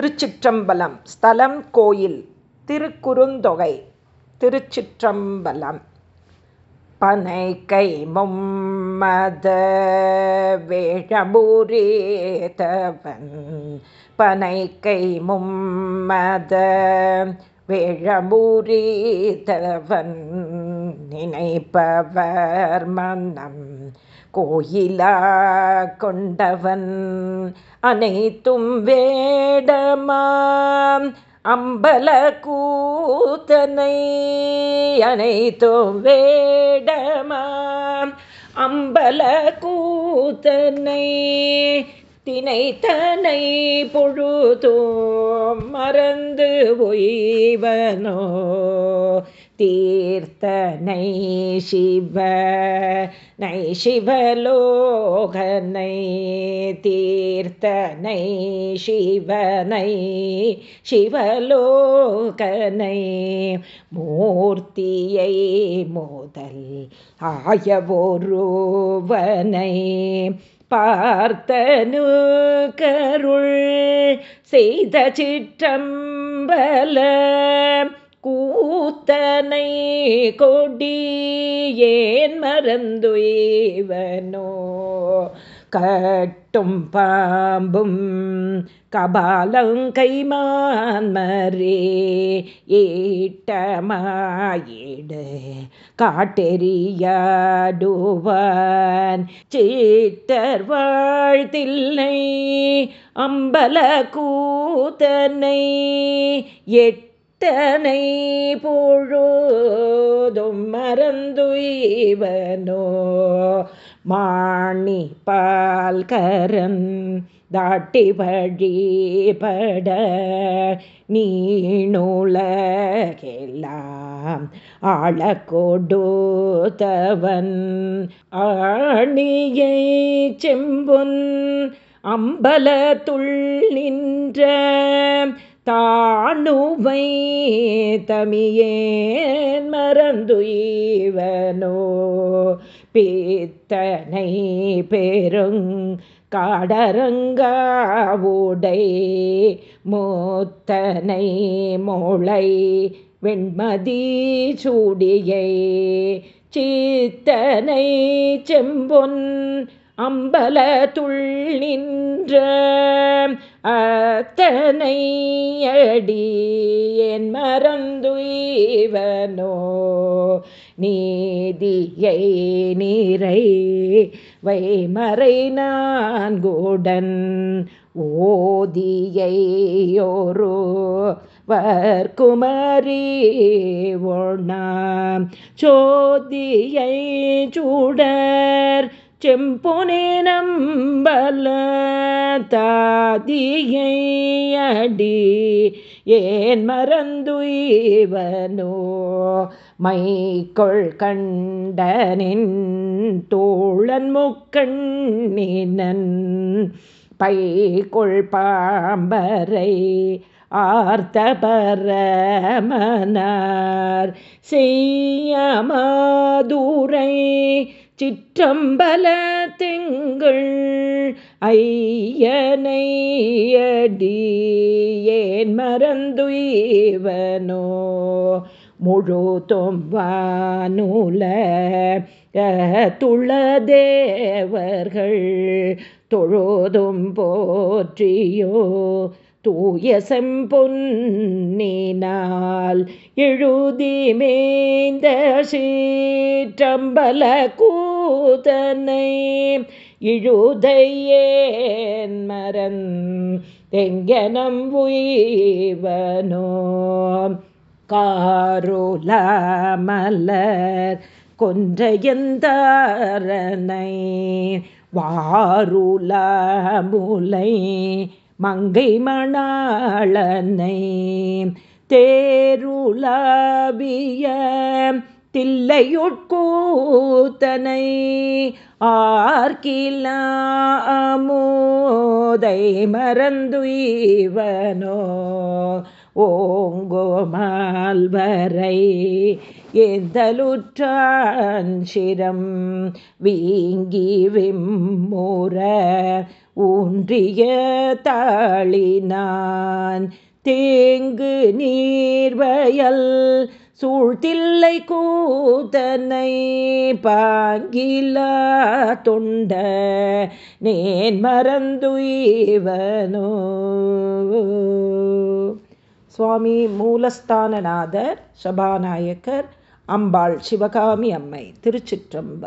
திருச்சிற்றம்பலம் ஸ்தலம் கோயில் திருக்குறுந்தொகை திருச்சிற்றம்பலம். பனை கை மும்மத வேழபூரேதவன் பனை கை மும்மத வேழபூரேதவன் நினைப்பவர் மன்னம். கோயிலா கொண்டவன். அனைத்தும் வேடமாம் அம்பல கூத்தனை அனைத்தும் வேடமாம் அம்பல கூத்தனை தினைத்தனை பொழுதோம் மறந்து ஒய்வனோ. தீர்த்தனை சிவ நை சிவலோகனை தீர்த்தனை சிவனை சிவலோகனை மூர்த்தியை மோதல் ஆயவோருவனை பார்த்தனு கருள் செய்த சிற்றம்பல கூத்தனை கொடி ஏன் மறந்துவனோ கட்டும் பாம்பும் கபாலங்கைமான் மரே ஈட்டமாயிடு காட்டெறியாடுவான். சீட்டர் வாழ்த்தில்லை அம்பல கூத்தனை எட்டு எட்டனை பொழுதும் மறந்துவனோ மாணி பால்கரன் தாட்டி வழிபட நீணுலகெல்லாம் ஆள கொடுத்தவன் ஆணியை செம்பொன் அம்பலத்துள் நின்ற தானுவை தமியேன் மறந்துவனோ பித்தனை பெருங் காடரங்காவுடை மூத்தனை மோளை வெண்மதி சூடியை சீத்தனை செம்பொன் அம்பல துள் நின்ற அத்தனை அடி என் மறந்துவனோ நீதியை நீரை வைமறை நான்குடன் ஓதியையோரோ வர்க்குமரி ஒண்ணாம் சோதியை சூடர் செம்பொனே நம்பல தாதியை ஏன் மறந்துவனோ மைக்கொள் கண்டனின் தோழன் முக்கண்ணினன் பைகொள் பாம்பரை ஆர்த்த பரமனார். செய்யமாதுரை சிற்றம்பல திங்கள் ஐயனையடியேன் அடி மறந்துவனோ முழு தொம்பானுல துளதேவர்கள் தொழுதும் போற்றியோ? தூய செம்பொன்னினால் எழுதி மேய்ந்த சீற்றம்பல கூதனை இழுதையேன் மரன் தெங்கனம் உய்வனோ. காரோல மலர் கொன்றையந்தாரனை வாருல முலை மங்கை மணாளனை. தேருலாவிய தில்லையுட்கூத்தனை ஆர்கிலாமோதை மறந்துவனோ ஓங்கோமால்வரை ஏந்தலுற்றாஞ்சிரம் வீங்கி விம்முற ஊன்றிய தாளினான் தேங்கு நீர்வயல் சூழ்த்தில்லை கூத்தனை பாங்கிலா தொண்ட நேன் மறந்துவனோ சுவாமி மூலஸ்தானநாதர் சபாநாயக்கர் அம்பாள் சிவகாமி அம்மை திருச்சிற்றம்பலம்.